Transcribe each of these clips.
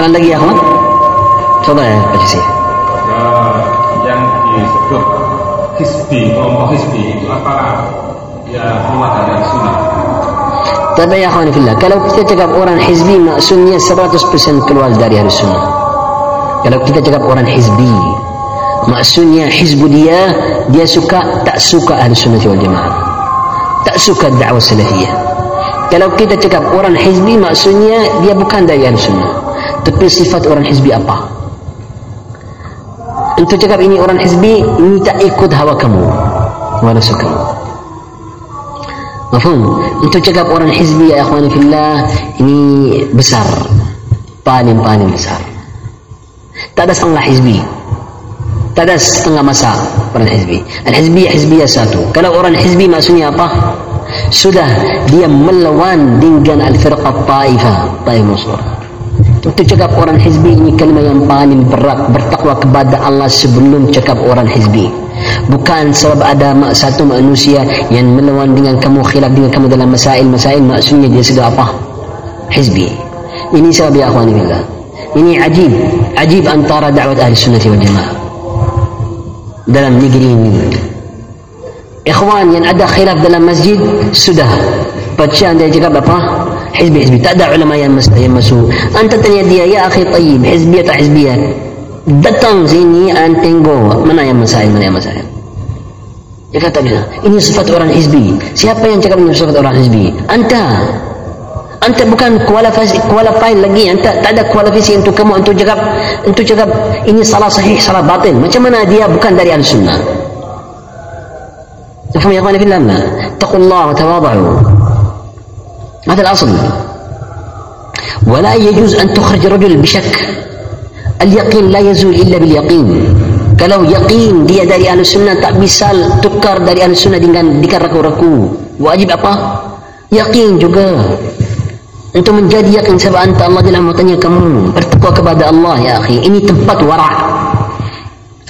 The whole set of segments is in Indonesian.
Sekarang lagi kawan. Coba ya, Pak Jisi. Ya, yang disebut hisbi, kelompok hisbi itu apakah ya keluar dari sunnah? Tapi ya kawan fillah, kalau kita cakap orang hizbi maksudnya 100% keluar dari ahli sunnah. Kalau kita cakap orang hizbi, maksudnya hizbu dia, dia suka tak suka ahli sunnah wal jamaah. Tak suka dakwah salafiyah. Kalau kita cakap orang hizbi maksudnya dia bukan dari ahli sunnah. Tapi sifat orang hizbi apa? Untuk cakap ini orang hizbi, ini tak ikut hawa kamu. Wa nafsu kamu. Mafhum? Untuk cakap orang hizbi ya akhwani fillah ini besar. Paling-paling besar. Tak ada setengah hizbi. Tak ada setengah masa orang hizbi. Al-hizbi hizbiyah satu. Kalau orang hizbi maksudnya apa? Sudah dia melawan dengan al-firqah taifah. Taif Mansur. Untuk cakap orang hizbi ini kalimat yang paling berat. Bertakwa kepada Allah sebelum cakap orang hizbi. Bukan sebab ada satu manusia yang melawan dengan kamu khilaf dengan kamu dalam masail-masail maksudnya dia sudah apa? Hizbi. Ini sebab ya akhwani billah. Ini ajib. Ajib antara dakwat ahli sunnah wal jamaah. Dalam negeri ini. Ikhwan yang ada khilaf dalam masjid sudah. Baca anda cakap apa? Hizbi hizbi. Tak ada ulama yang, mas yang masuk. Anta tanya dia, ya akhi tayyib, hizbiyah tak hizbiyah? Datang sini an tengok mana yang masail, mana yang masail. Dia kata bila, ini sifat orang hizbi. Siapa yang cakap ini sifat orang hizbi? Anta. Anta bukan kualifikasi qualified lagi. Anta tak ada kualifikasi untuk kamu untuk cakap untuk cakap ini salah sahih, salah batil. Macam mana dia bukan dari al-sunnah? تفهم يا اخواني في الله اتقوا الله وتواضعوا هذا الاصل ولا يجوز ان تخرج رجل بشك اليقين لا يزول الا باليقين kalau yakin dia dari ahli sunnah tak bisa tukar dari ahli sunnah dengan dengan ragu-ragu wajib apa yakin juga untuk menjadi yakin sebab anta Allah dalam matanya kamu bertakwa kepada Allah ya akhi ini tempat wara'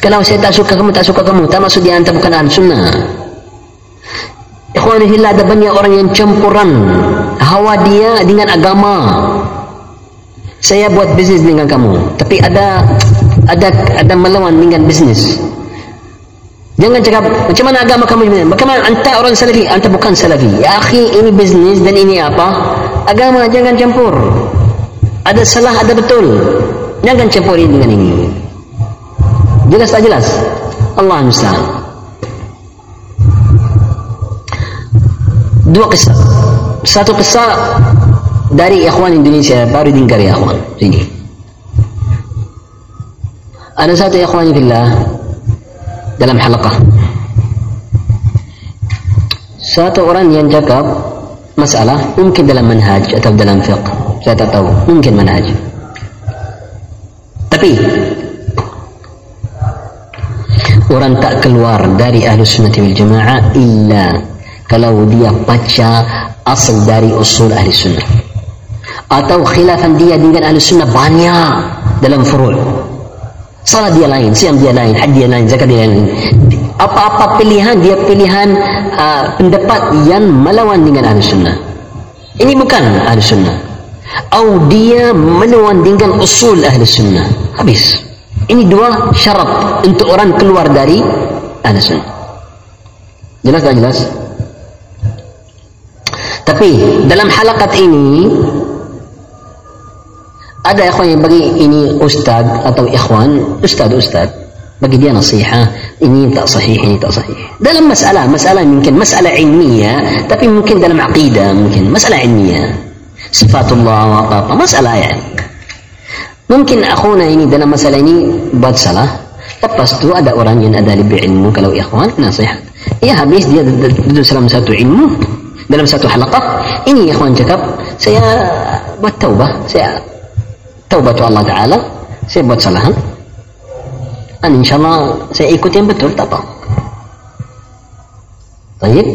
kalau saya tak suka kamu tak suka kamu tak maksud dia anta bukan ahli sunnah Ikhwani fillah ada banyak orang yang campuran hawa dia dengan agama. Saya buat bisnis dengan kamu, tapi ada ada ada melawan dengan bisnis. Jangan cakap macam mana agama kamu. Bagaimana anta orang salafi, anta bukan salafi. Ya akhi, ini bisnis dan ini apa? Agama jangan campur. Ada salah, ada betul. Jangan campur ini dengan ini. Jelas tak jelas? Allah musta'an. dua kisah satu kisah dari ikhwan Indonesia baru dengar ya ikhwan. Sini ada satu ikhwan fillah dalam halaqah. Satu orang yang cakap masalah mungkin dalam manhaj atau dalam fiqh. Saya tak tahu mungkin manhaj. Tapi orang tak keluar dari ahlu sunnah wal jamaah illa kalau dia baca asal dari usul ahli sunnah. Atau khilafan dia dengan ahli sunnah banyak dalam furul. Salah dia lain siam dia lain had dia lain zakat dia lain. Apa-apa pilihan dia pilihan uh, pendapat yang melawan dengan ahli sunnah. Ini bukan ahli sunnah. Atau dia melawan dengan usul ahli sunnah. Habis. Ini dua syarat untuk orang keluar dari ahli sunnah. Jelas tak jelas tapi dalam halakat ini ada ikhwan yang bagi ini ustad atau ikhwan, ustad ustad bagi dia nasihat ini tak sahih ini tak sahih. Dalam masalah masalah mungkin masalah ilmiah tapi mungkin dalam aqidah mungkin masalah ilmiah. Sifatullah apa apa masalah ya mungkin akhuna ini dalam masalah ini buat salah. Lepas tu ada orang yang ada lebih ilmu kalau ikhwan nasihat. Ya habis dia duduk dalam satu ilmu dalam satu halaqah ini ikhwan cakap saya buat taubah saya taubah tu Allah Ta'ala saya buat salahan. Dan insyaAllah saya ikut yang betul tak apa. Baik.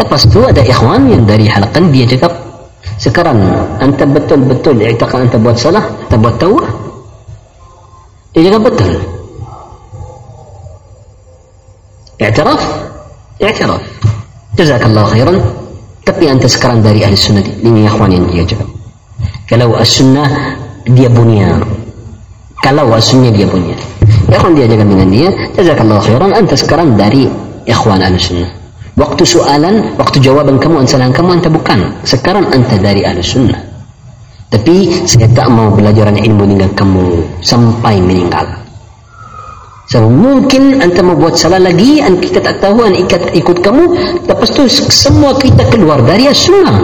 Lepas tu ada ikhwan yang dari halaqan dia cakap sekarang anda betul-betul iktakan anda buat salah anda buat taubah. Dia cakap betul. I'tiraf? I'tiraf jazakallah khairan. Tapi anda sekarang dari ahli sunnah. Ini ikhwan yang dia cakap kalau as-sunnah dia punya kalau aslinya dia punya ikhwan dia jaga dengan dia. Jazakallah khairan. Anta sekarang dari ikhwan ahli sunnah. Waktu soalan waktu jawaban kamu ansalahan kamu anta bukan. Sekarang anta dari ahli sunnah. Tapi saya tak mau belajaran ilmu dengan kamu sampai meninggal So, mungkin anda mau buat salah lagi, dan kita tak tahu, dan ikut, ikut kamu, lepas tu semua kita keluar dari sunnah.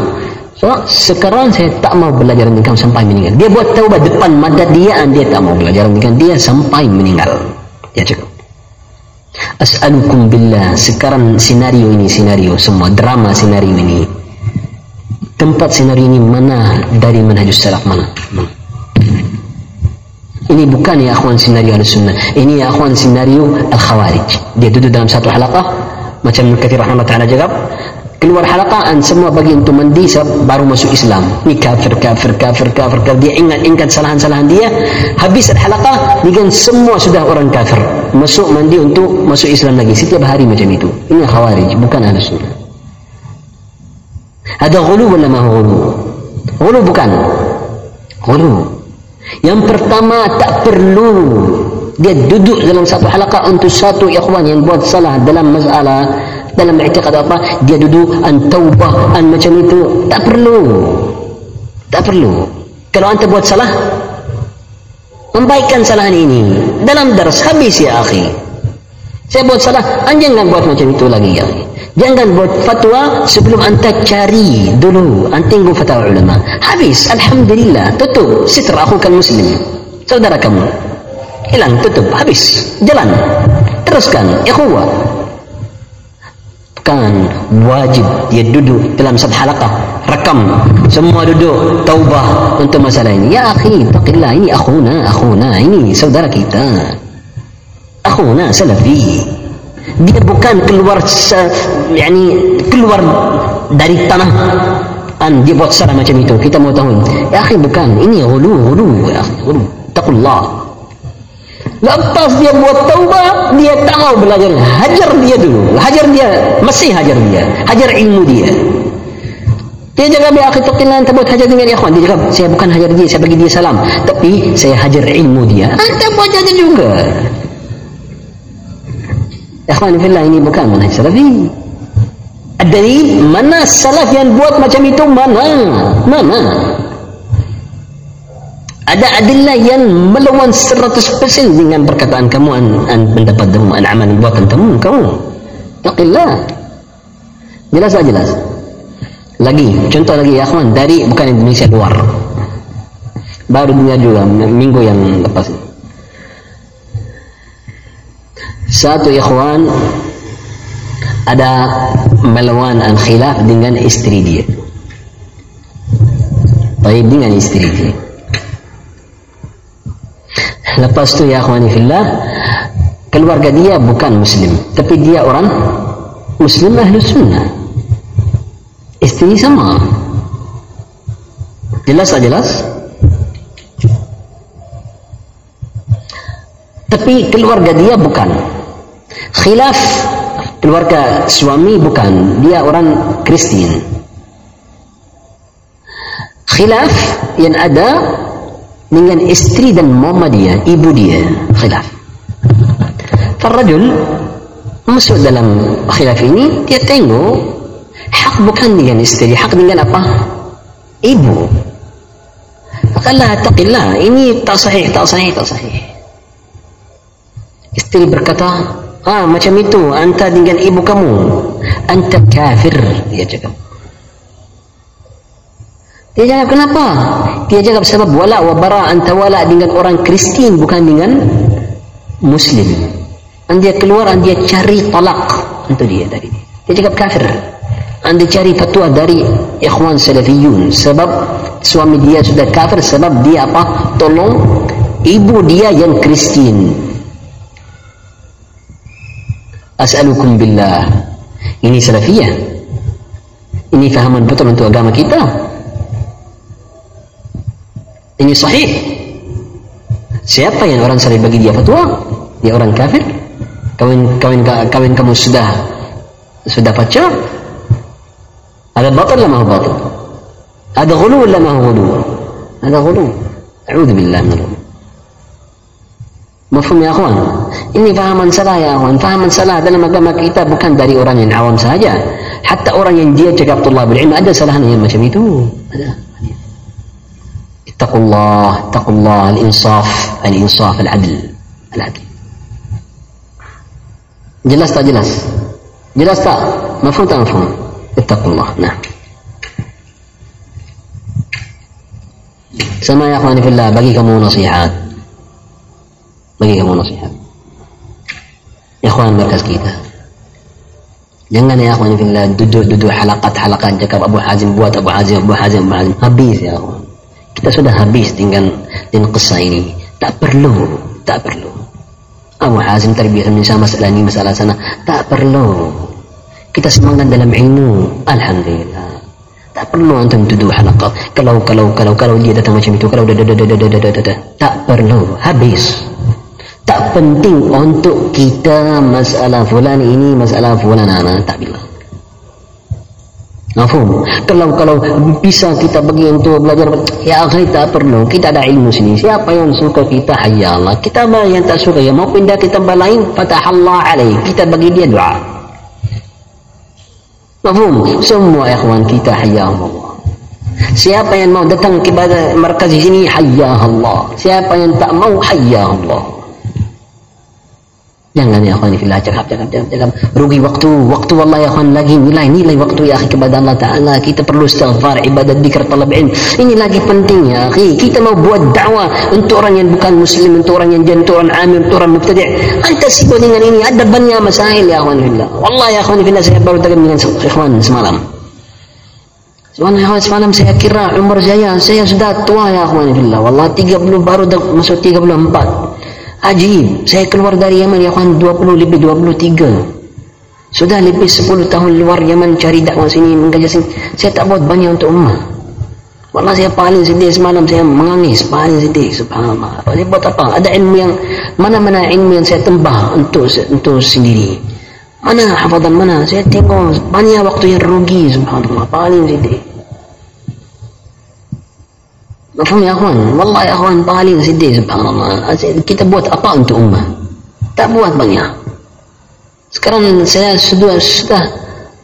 So, sekarang saya tak mau belajar dengan kamu sampai meninggal. Dia buat taubat depan mata dia, dan dia tak mau belajar dengan dia sampai meninggal. Ya cukup. As'alukum billah, sekarang senario ini, senario semua, drama senario ini. Tempat senario ini mana dari manhajus salaf mana? mana? Ini bukan ya akhwan senario al-sunnah. Ini ya akhwan senario al-khawarij. Dia duduk dalam satu halaqah. Macam Kathir Rahmat Ta'ala jawab. Keluar halaqah semua bagi untuk mandi baru masuk Islam. Ini kafir, kafir, kafir, kafir, kafir. Dia ingat-ingat salahan-salahan dia. Habis halaqah, dengan semua sudah orang kafir. Masuk mandi untuk masuk Islam lagi. Setiap hari macam itu. Ini khawarij, bukan al-sunnah. Ada gulu wala mahu gulu? Gulu bukan. Gulu. Yang pertama tak perlu dia duduk dalam satu halaqah untuk satu ikhwan yang buat salah dalam masalah dalam i'tiqad apa dia duduk an taubah an macam itu. Tak perlu. Tak perlu. Kalau anda buat salah membaikkan kesalahan ini dalam daras habis ya akhi saya buat salah anda jangan buat macam itu lagi ya Jangan buat fatwa sebelum anda cari dulu. Anda tengok fatwa ulama. Habis. Alhamdulillah. Tutup. Sitra aku kan muslim. Saudara kamu. Hilang. Tutup. Habis. Jalan. Teruskan. Ikhwah. Kan wajib dia duduk dalam satu halaqah. Rekam. Semua duduk. Taubah untuk masalah ini. Ya akhi. Taqillah. Ini akhuna. Akhuna. Ini saudara kita. Akhuna. Salafi. Dia bukan keluar yani keluar dari tanah. An dia buat salah macam itu. Kita mau tahu. Ya akhi bukan. Ini hulu hulu ya akhi hulu taqullah. Lepas dia buat taubat dia tak mau belajar. Hajar dia dulu. Hajar dia masih hajar dia. Hajar ilmu dia. Dia jaga biar akhi taqillah anta buat hajar dengan ikhwan. Dia jaga saya bukan hajar dia saya bagi dia salam. Tapi saya hajar ilmu dia. Anta buat hajar juga Ikhwan fillah ini bukan manhaj salafi. Ad-dalil mana salaf yang buat macam itu mana? Mana? Ada adillah yang melawan 100% dengan perkataan kamu an, an pendapat kamu, an amal buatan kamu, kamu. Taqillah. Jelas tak jelas? Lagi, contoh lagi ya kawan dari bukan Indonesia luar. Baru dunia juga minggu yang lepas ini. Satu ikhwan ada melawan an khilaf dengan istri dia. Baik dengan istri dia. Lepas tu ya akhwani fillah keluarga dia bukan muslim. Tapi dia orang muslim ahlu sunnah. Istri sama. Jelas tak jelas tapi keluarga dia bukan. Khilaf keluarga suami bukan. Dia orang Kristen khilaf yang ada dengan istri dan mama dia ibu dia. Khilaf. Farrajul masuk dalam khilaf ini dia tengok hak bukan dengan istri hak dengan apa? Ibu. Maka taqillah ini tak sahih tak sahih tak sahih istri berkata Ah macam itu anta dengan ibu kamu. Anta kafir dia cakap. Dia cakap kenapa? Dia cakap sebab wala wa bara anta wala dengan orang Kristen bukan dengan Muslim. Anda keluar anda cari talak untuk dia tadi. Dia cakap kafir. Anda cari fatwa dari ikhwan salafiyun sebab suami dia sudah kafir sebab dia apa? Tolong ibu dia yang Kristen. As'alukum billah. Ini salafiyah. Ini fahaman betul untuk agama kita. Ini sahih. Siapa yang orang salih bagi dia fatwa? Dia orang kafir? Kawin kawin kawin kamu sudah sudah baca ada batal lah mahu batal. Ada ghulu lah mahu ghulu ada ghulu A'udzu billah min Mafhum ya akhwan? Ini fahaman salah ya akhwan. Fahaman salah dalam agama kita bukan dari orang yang awam saja. Hatta orang yang dia cakap tullah ilmu ada salahan yang macam itu. Ada. Ittaqullah, ittaqullah al-insaf, al-insaf al-adl. Al-adl. Jelas tak jelas? Jelas tak? Mafhum tak mafhum? Ittaqullah. Nah. Sama ya akhwani bagi kamu nasihat. Bagi kamu nasihat ikhwan markas kita jangan ya akhwan fillah duduk-duduk halakat-halakat cakap Abu Hazim buat Abu Hazim Abu Hazim Abu Hazim habis ya kita sudah habis dengan dengan kisah ini tak perlu tak perlu Abu Hazim terbiasa menyesal masalah ini masalah sana tak perlu kita semangat dalam ilmu Alhamdulillah tak perlu antum duduk halakat kalau kalau kalau kalau dia datang macam itu kalau dah dah dah dah dah tak perlu habis tak penting untuk kita masalah fulan ini masalah fulan ana tak bila Mafhum? Kalau kalau bisa kita bagi untuk belajar ya akhi tak perlu kita ada ilmu sini siapa yang suka kita hayya Allah kita yang tak suka ya mau pindah ke tempat lain fatahallah alaih kita bagi dia doa Mafhum? Semua ikhwan kita hayya Siapa yang mau datang kepada markaz sini hayya Allah. Siapa yang tak mau hayya Allah. Jangan ya akhwan fillah cakap cakap cakap cakap. Rugi waktu waktu Allah ya akhwan lagi nilai nilai waktu ya akhi kepada Allah Taala. Kita perlu istighfar ibadat dzikir talab ini lagi penting ya akhi. Kita mau buat dakwah untuk orang yang bukan muslim untuk orang yang jantung orang amir untuk orang mubtadi' anta sibuk dengan ini ada banyak masail ya akhwan fillah. Wallahi ya akhwan fillah saya baru tadi dengan ikhwan semalam. Subhanallah semalam saya kira umur saya saya sudah tua ya akhwan fillah. Wallahi 30 baru masuk 34 Ajib, saya keluar dari Yaman ya kawan 20 lebih 23. Sudah lebih 10 tahun luar Yaman cari dakwah sini, mengajar sini. Saya tak buat banyak untuk ummah. Wallah saya paling sedih semalam saya menangis, paling sedih subhanallah. Saya buat apa? Ada ilmu yang mana-mana ilmu yang saya tembah untuk untuk sendiri. Mana hafazan mana? Saya tengok banyak waktu yang rugi subhanallah, paling sedih. Mafhum ya akhwan? Wallah ya akhwan paling sedih subhanallah. Kita buat apa untuk ummah? Tak buat banyak. Sekarang saya sudah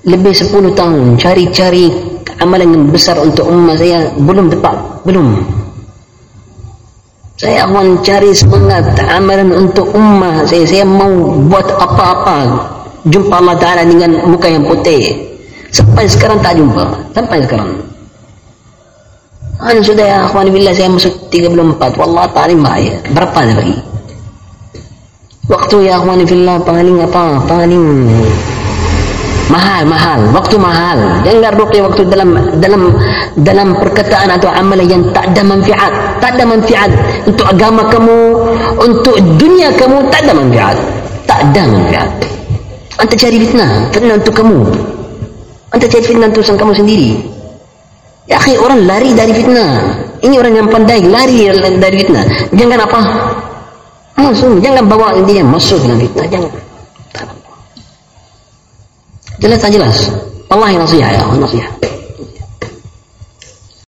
lebih 10 tahun cari-cari amalan yang besar untuk ummah saya belum dapat, belum. Saya akan cari semangat amalan untuk ummah saya. Saya mau buat apa-apa. Jumpa Allah Ta'ala dengan muka yang putih. Sampai sekarang tak jumpa. Sampai sekarang. Anu sudah ya akhwani billah saya masuk 34 wallah paling bahaya berapa lagi waktu ya akhwani billah paling apa? Paling mahal mahal. Waktu mahal. Jangan ruqya waktu dalam dalam dalam perkataan atau amalan yang tak ada manfaat. Tak ada manfaat. Untuk agama kamu untuk dunia kamu tak ada manfaat. Tak ada manfaat. Anda cari fitnah. Fitnah untuk kamu. Anda cari fitnah untuk kamu sendiri Ya akhi orang lari dari fitnah. Ini orang yang pandai lari dari fitnah. Jangan apa? Masuk, jangan bawa dia masuk dalam fitnah. Jangan. Jelas tak jelas? Allah yang nasihat ya, nasihat.